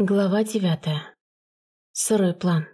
Глава девятая. Сырой план.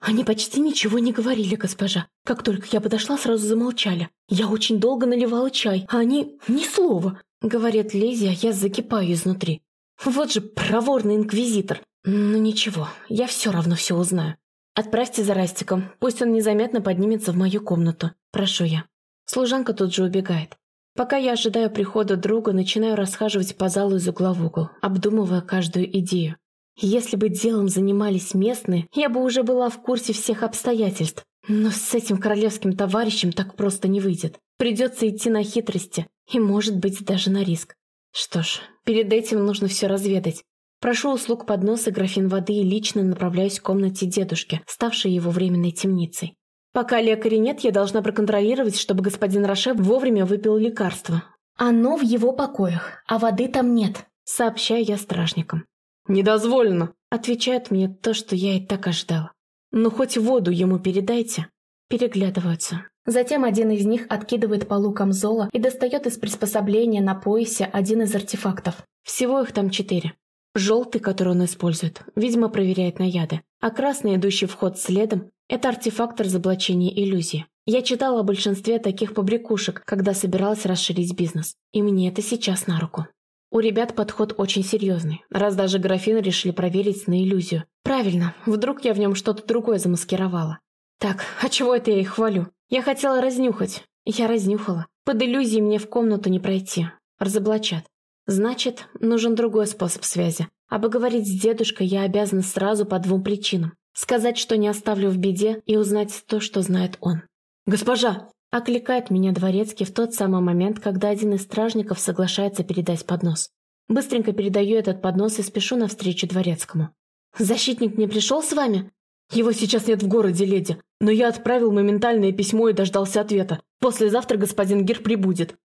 Они почти ничего не говорили, госпожа. Как только я подошла, сразу замолчали. Я очень долго наливала чай, а они ни слова. Говорит Лизи, а я закипаю изнутри. Вот же проворный инквизитор. Ну ничего, я все равно все узнаю. Отправьте за Растиком, пусть он незаметно поднимется в мою комнату. Прошу я. Служанка тут же убегает. Пока я ожидаю прихода друга, начинаю расхаживать по залу из угла в угол, обдумывая каждую идею. Если бы делом занимались местные, я бы уже была в курсе всех обстоятельств. Но с этим королевским товарищем так просто не выйдет. Придется идти на хитрости и, может быть, даже на риск. Что ж, перед этим нужно все разведать. Прошу услуг подноса графин воды и лично направляюсь в комнате дедушки, ставшей его временной темницей. Пока лекаря нет, я должна проконтролировать, чтобы господин Роше вовремя выпил лекарство. Оно в его покоях, а воды там нет, сообщаю я стражникам. «Недозволено», — отвечает мне то, что я и так ожидала. «Ну, хоть воду ему передайте». Переглядываются. Затем один из них откидывает полу камзола и достает из приспособления на поясе один из артефактов. Всего их там четыре. Желтый, который он использует, видимо, проверяет на яды, а красный, идущий в ход следом, это артефакт разоблачения иллюзии. Я читала о большинстве таких побрякушек, когда собиралась расширить бизнес, и мне это сейчас на руку. У ребят подход очень серьезный, раз даже графин решили проверить на иллюзию. Правильно, вдруг я в нем что-то другое замаскировала. Так, а чего это я их хвалю? Я хотела разнюхать. Я разнюхала. Под иллюзией мне в комнату не пройти. Разоблачат. Значит, нужен другой способ связи. Поговорить с дедушкой я обязана сразу по двум причинам. Сказать, что не оставлю в беде, и узнать то, что знает он. «Госпожа!» – окликает меня дворецкий в тот самый момент, когда один из стражников соглашается передать поднос. Быстренько передаю этот поднос и спешу навстречу дворецкому. «Защитник не пришел с вами?» «Его сейчас нет в городе, леди, но я отправил моментальное письмо и дождался ответа. Послезавтра господин Гир прибудет.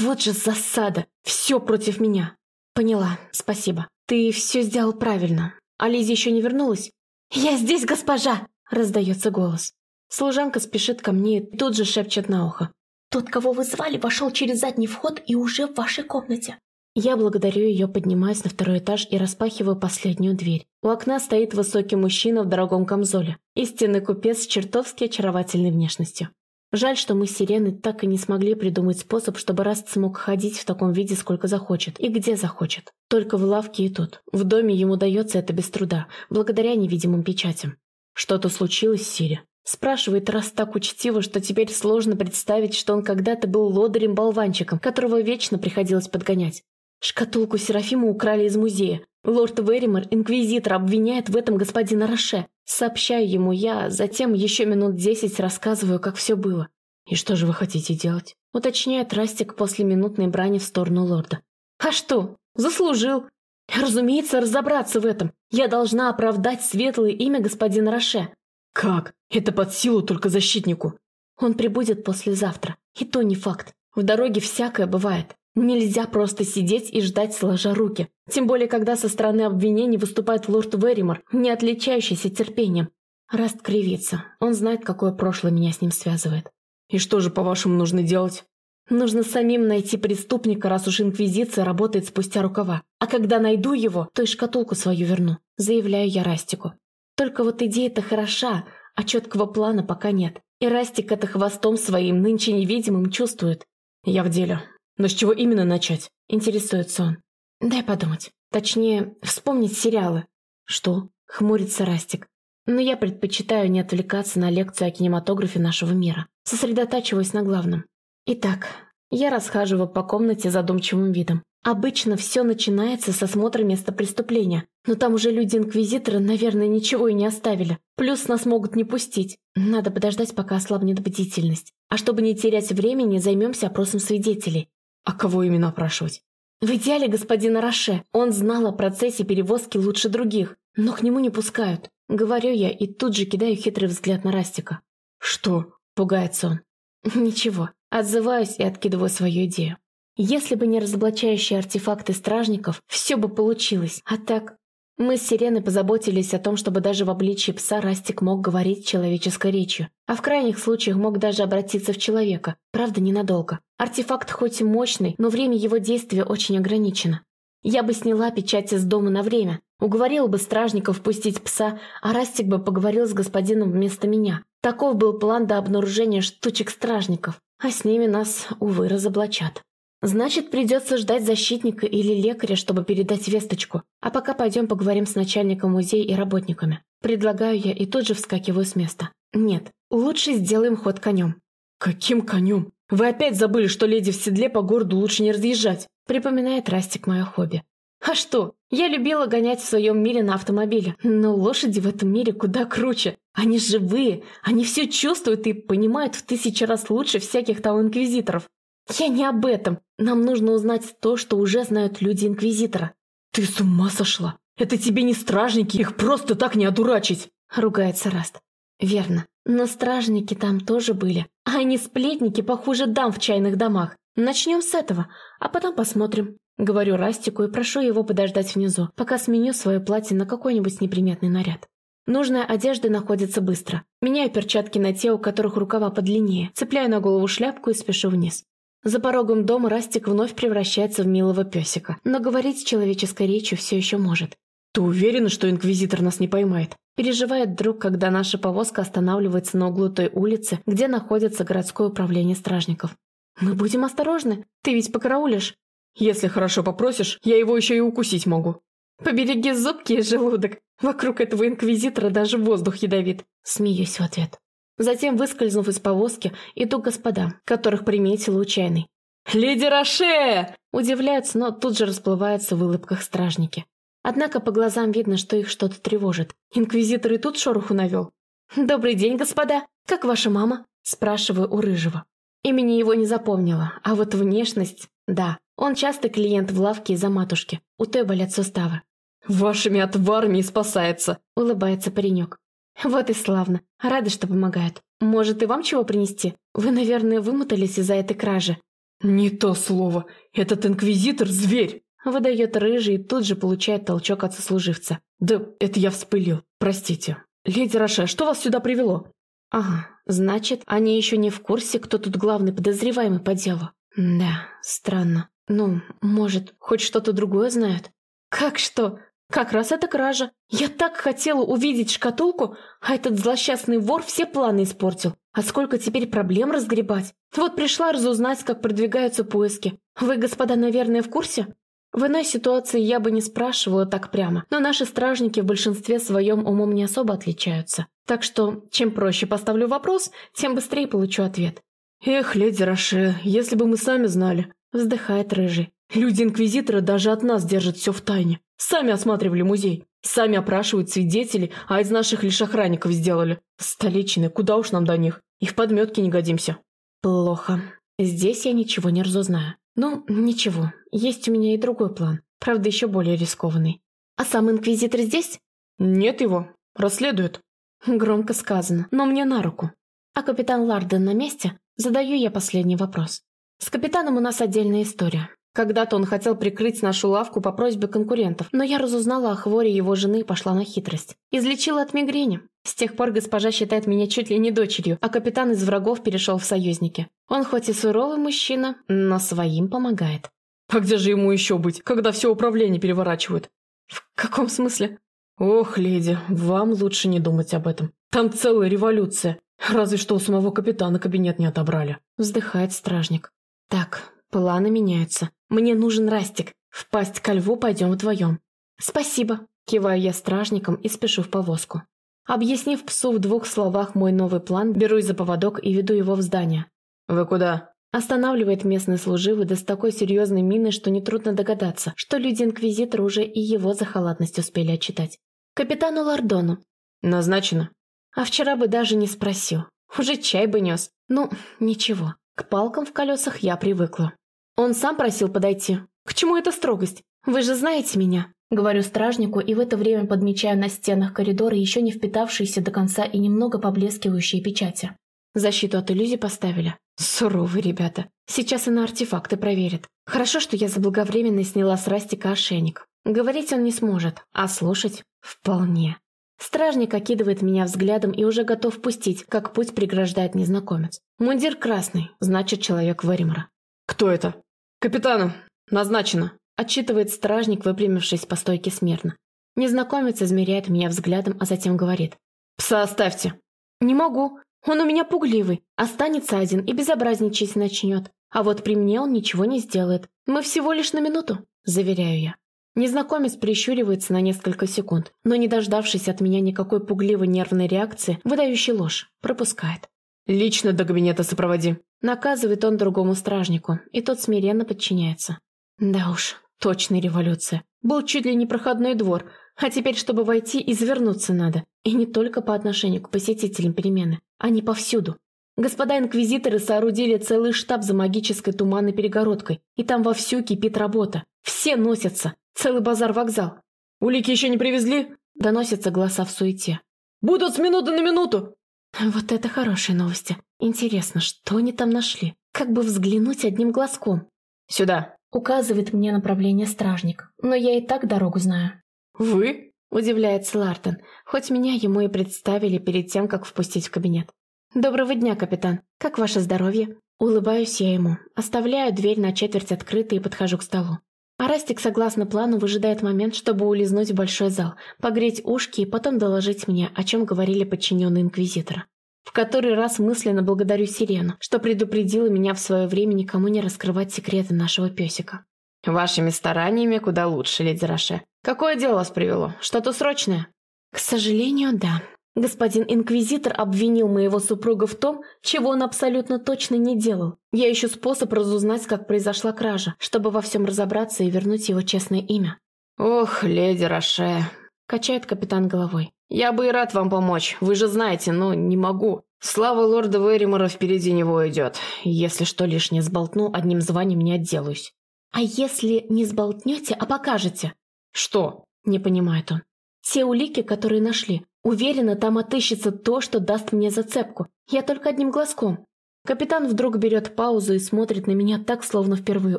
Вот же засада! Все против меня. Поняла, спасибо. Ты все сделал правильно. А Лиза еще не вернулась? Я здесь, госпожа! Раздается голос. Служанка спешит ко мне и тут же шепчет на ухо. Тот, кого вы звали, вошел через задний вход и уже в вашей комнате. Я благодарю ее, поднимаясь на второй этаж и распахиваю последнюю дверь. У окна стоит высокий мужчина в дорогом камзоле. Истинный купец с чертовски очаровательной внешностью. Жаль, что мы с Сиреной так и не смогли придумать способ, чтобы Раст смог ходить в таком виде сколько захочет и где захочет. Только в лавке и тут. В доме ему дается это без труда, благодаря невидимым печатям. «Что-то случилось, Сири?» Спрашивает Раст так учтиво, что теперь сложно представить, что он когда-то был лодырем-болванчиком, которого вечно приходилось подгонять. Шкатулку Серафима украли из музея. Лорд Веримор, инквизитор, обвиняет в этом господина Роше. Сообщаю ему я, затем еще минут десять рассказываю, как все было. «И что же вы хотите делать?» Уточняет Растик после минутной брани в сторону лорда. «А что? Заслужил!» «Разумеется, разобраться в этом. Я должна оправдать светлое имя господина Роше». «Как? Это под силу только защитнику». «Он прибудет послезавтра. И то не факт. В дороге всякое бывает. Нельзя просто сидеть и ждать сложа руки. Тем более, когда со стороны обвинений выступает лорд Веримор, не отличающийся терпением. Раст кривится. Он знает, какое прошлое меня с ним связывает. «И что же, по-вашему, нужно делать?» «Нужно самим найти преступника, раз уж Инквизиция работает спустя рукава. А когда найду его, то и шкатулку свою верну», – заявляю я Растику. Только вот идея-то хороша, а четкого плана пока нет. И Растик это хвостом своим, нынче невидимым, чувствует. «Я в деле. Но с чего именно начать?» – интересуется он. «Дай подумать. Точнее, вспомнить сериалы». «Что?» – хмурится Растик. «Но я предпочитаю не отвлекаться на лекцию о кинематографе нашего мира, сосредотачиваясь на главном. Итак, я расхаживаю по комнате задумчивым видом. Обычно все начинается с осмотра места преступления, но там уже люди-инквизиторы, наверное, ничего и не оставили. Плюс нас могут не пустить. Надо подождать, пока ослабнет бдительность. А чтобы не терять времени, займемся опросом свидетелей. А кого именно опрашивать? В идеале господина Роше. Он знал о процессе перевозки лучше других, но к нему не пускают. Говорю я и тут же кидаю хитрый взгляд на Растика. «Что?» – пугается он. «Ничего». Отзываюсь и откидываю свою идею. Если бы не разоблачающие артефакты стражников, все бы получилось. А так, мы с Сиреной позаботились о том, чтобы даже в обличии пса Растик мог говорить человеческой речью, а в крайних случаях мог даже обратиться в человека, правда ненадолго. Артефакт хоть и мощный, но время его действия очень ограничено. Я бы сняла печать из дома на время, Уговорил бы стражников впустить пса, а Растик бы поговорил с господином вместо меня. Таков был план до обнаружения штучек стражников, а с ними нас, увы, разоблачат. Значит, придется ждать защитника или лекаря, чтобы передать весточку. А пока пойдем поговорим с начальником музея и работниками. Предлагаю я и тут же вскакиваю с места. Нет, лучше сделаем ход конем. Каким конем? Вы опять забыли, что леди в седле по городу лучше не разъезжать. Припоминает Растик мое хобби. А что? Я любила гонять в своем мире на автомобиле, но лошади в этом мире куда круче. Они живые, они все чувствуют и понимают в тысячу раз лучше всяких там инквизиторов. Я не об этом. Нам нужно узнать то, что уже знают люди инквизитора. Ты с ума сошла? Это тебе не стражники, их просто так не одурачить. Ругается Раст. Верно. Но стражники там тоже были. А они сплетники похуже дам в чайных домах. Начнем с этого, а потом посмотрим. Говорю Растику и прошу его подождать внизу, пока сменю свое платье на какой-нибудь неприметный наряд. Нужная одежда находится быстро. Меняю перчатки на те, у которых рукава подлиннее, цепляю на голову шляпку и спешу вниз. За порогом дома Растик вновь превращается в милого песика, но говорить с человеческой речью все еще может. «Ты уверена, что инквизитор нас не поймает?» Переживает друг, когда наша повозка останавливается на углу той улицы, где находится городское управление стражников. «Мы будем осторожны. Ты ведь покараулишь. Если хорошо попросишь, я его еще и укусить могу. Побереги зубки и желудок. Вокруг этого инквизитора даже воздух ядовит. Смеюсь в ответ. Затем, выскользнув из повозки, иду к господам, которых приметил учайный. «Леди Роше!» Удивляются, но тут же расплываются в улыбках стражники. Однако по глазам видно, что их что-то тревожит. Инквизитор и тут шороху навел. «Добрый день, господа! Как ваша мама?» Спрашиваю у Рыжего. Имени его не запомнила, а вот внешность – да. Он часто клиент в лавке из-за матушки. У той болят суставы. «Вашими отварами и спасается», — улыбается паренек. «Вот и славно. Рада, что помогают. Может, и вам чего принести? Вы, наверное, вымотались из-за этой кражи». «Не то слово. Этот инквизитор — зверь!» Выдает рыжий и тут же получает толчок от сослуживца. «Да это я вспылил. Простите. Леди Роше, что вас сюда привело?» «Ага, значит, они еще не в курсе, кто тут главный подозреваемый по делу». «Да, странно. Ну, может, хоть что-то другое знают? Как что? Как раз это кража. Я так хотела увидеть шкатулку, а этот злосчастный вор все планы испортил. А сколько теперь проблем разгребать? Вот пришла разузнать, как продвигаются поиски. Вы, господа, наверное, в курсе? В иной ситуации я бы не спрашивала так прямо, но наши стражники в большинстве своем умом не особо отличаются. Так что, чем проще поставлю вопрос, тем быстрее получу ответ. «Эх, леди Роше, если бы мы сами знали», Вздыхает рыжий. Люди-инквизиторы даже от нас держат все в тайне. Сами осматривали музей. Сами опрашивают свидетелей, а из наших лишь охранников сделали. Столичные, куда уж нам до них. И в подметке не годимся. Плохо. Здесь я ничего не разузнаю. Ну, ничего. Есть у меня и другой план. Правда, еще более рискованный. А сам инквизитор здесь? Нет его. Расследует. Громко сказано, но мне на руку. А капитан Ларден на месте? Задаю я последний вопрос. С капитаном у нас отдельная история. Когда-то он хотел прикрыть нашу лавку по просьбе конкурентов, но я разузнала о хворе его жены и пошла на хитрость. Излечила от мигрени. С тех пор госпожа считает меня чуть ли не дочерью, а капитан из врагов перешел в союзники. Он хоть и суровый мужчина, но своим помогает. А где же ему еще быть, когда все управление переворачивают? В каком смысле? Ох, леди, вам лучше не думать об этом. Там целая революция. Разве что у самого капитана кабинет не отобрали. Вздыхает стражник. Так, планы меняются. Мне нужен Растик. В пасть ко льву пойдем вдвоем. Спасибо. Киваю я стражником и спешу в повозку. Объяснив псу в двух словах мой новый план, берусь за поводок и веду его в здание. «Вы куда?» Останавливает местный служивый да с такой серьезной миной, что нетрудно догадаться, что люди-инквизитора уже и его за халатность успели отчитать. «Капитану Лордону». «Назначено». А вчера бы даже не спросил. Уже чай бы нес. Ну, ничего. К палкам в колесах я привыкла. Он сам просил подойти. К чему эта строгость? Вы же знаете меня. Говорю стражнику и в это время подмечаю на стенах коридора еще не впитавшиеся до конца и немного поблескивающие печати. Защиту от иллюзий поставили. Суровые ребята. Сейчас и на артефакты проверят. Хорошо, что я заблаговременно сняла с Растика ошейник. Говорить он не сможет, а слушать – вполне. Стражник окидывает меня взглядом и уже готов пустить, как путь преграждает незнакомец. Мундир красный, значит, человек Варимора. «Кто это?» «Капитану! Назначено!» Отчитывает стражник, выпрямившись по стойке смирно. Незнакомец измеряет меня взглядом, а затем говорит. «Пса оставьте!» «Не могу. Он у меня пугливый. Останется один и безобразничать начнет. А вот при мне он ничего не сделает. Мы всего лишь на минуту», – заверяю я. Незнакомец прищуривается на несколько секунд, но, не дождавшись от меня никакой пугливой нервной реакции, выдающий ложь, пропускает. «Лично до кабинета сопроводи», – наказывает он другому стражнику, и тот смиренно подчиняется. Да уж, точная революция. Был чуть ли не проходной двор, а теперь, чтобы войти, извернуться надо. И не только по отношению к посетителям перемены, они повсюду. Господа инквизиторы соорудили целый штаб за магической туманной перегородкой, и там вовсю кипит работа. Все носятся. Целый базар-вокзал. «Улики еще не привезли?» Доносятся голоса в суете. «Будут с минуты на минуту!» Вот это хорошие новости. Интересно, что они там нашли? Как бы взглянуть одним глазком. «Сюда!» Указывает мне направление стражник, но я и так дорогу знаю. «Вы?» – удивляется Лартон, хоть меня ему и представили перед тем, как впустить в кабинет. «Доброго дня, капитан. Как ваше здоровье?» Улыбаюсь я ему, оставляю дверь на четверть открытой и подхожу к столу. А Растик, согласно плану, выжидает момент, чтобы улизнуть в большой зал, погреть ушки и потом доложить мне, о чем говорили подчиненные Инквизитора. В который раз мысленно благодарю Сирену, что предупредила меня в свое время никому не раскрывать секреты нашего песика. «Вашими стараниями куда лучше, леди Роше. Какое дело вас привело? Что-то срочное?» «К сожалению, да. Господин Инквизитор обвинил моего супруга в том, чего он абсолютно точно не делал. Я ищу способ разузнать, как произошла кража, чтобы во всем разобраться и вернуть его честное имя». «Ох, леди Роше», — качает капитан головой. «Я бы и рад вам помочь, вы же знаете, но не могу. Слава лорда Веримора впереди него идет. Если что лишнее сболтну, одним званием не отделаюсь». «А если не сболтнете, а покажете?» «Что?» – не понимает он. «Те улики, которые нашли. Уверена, там отыщется то, что даст мне зацепку. Я только одним глазком». Капитан вдруг берет паузу и смотрит на меня так, словно впервые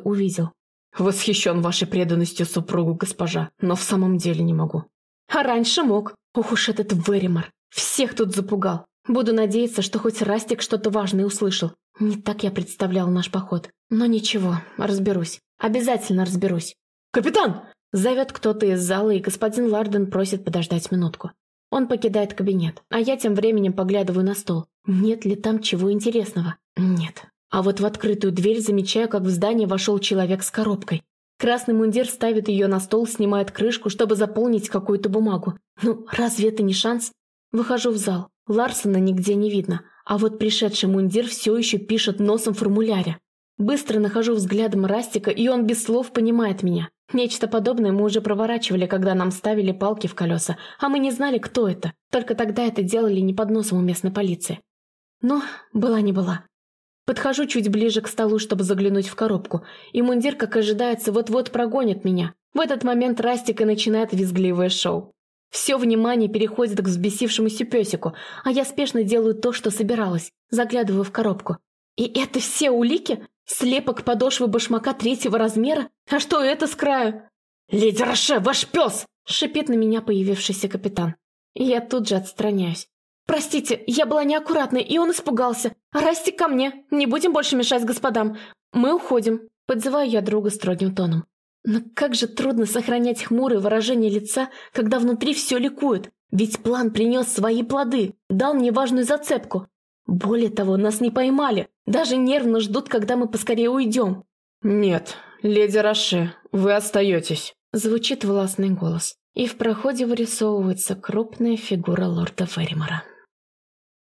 увидел. «Восхищен вашей преданностью супругу, госпожа, но в самом деле не могу». «А раньше мог. Ох уж этот Веримор. Всех тут запугал. Буду надеяться, что хоть Растик что-то важное услышал. Не так я представлял наш поход. Но ничего, разберусь. Обязательно разберусь. «Капитан!» Зовет кто-то из зала, и господин Ларден просит подождать минутку. Он покидает кабинет, а я тем временем поглядываю на стол. Нет ли там чего интересного? Нет. А вот в открытую дверь замечаю, как в здание вошел человек с коробкой. Красный мундир ставит ее на стол, снимает крышку, чтобы заполнить какую-то бумагу. Ну, разве это не шанс? Выхожу в зал. Ларсона нигде не видно, а вот пришедший мундир все еще пишет носом формуляре. Быстро нахожу взглядом Растика, и он без слов понимает меня. Нечто подобное мы уже проворачивали, когда нам ставили палки в колеса, а мы не знали, кто это. Только тогда это делали не под носом у местной полиции. Но была не была. Подхожу чуть ближе к столу, чтобы заглянуть в коробку, и мундир, как ожидается, вот-вот прогонит меня. В этот момент Растик и начинает визгливое шоу. Все внимание переходит к взбесившемуся песику, а я спешно делаю то, что собиралась, заглядываю в коробку. И это все улики? Слепок подошвы башмака третьего размера? А что это с краю? «Леди Роше, ваш пес!» — шипит на меня появившийся капитан. Я тут же отстраняюсь. «Простите, я была неаккуратной, и он испугался. Расти ко мне, не будем больше мешать господам. Мы уходим», — подзываю я друга строгим тоном. Но как же трудно сохранять хмурое выражение лица, когда внутри все ликует. Ведь план принес свои плоды, дал мне важную зацепку. Более того, нас не поймали, даже нервно ждут, когда мы поскорее уйдем. «Нет, леди Роше, вы остаетесь», — звучит властный голос, и в проходе вырисовывается крупная фигура лорда Ферримора.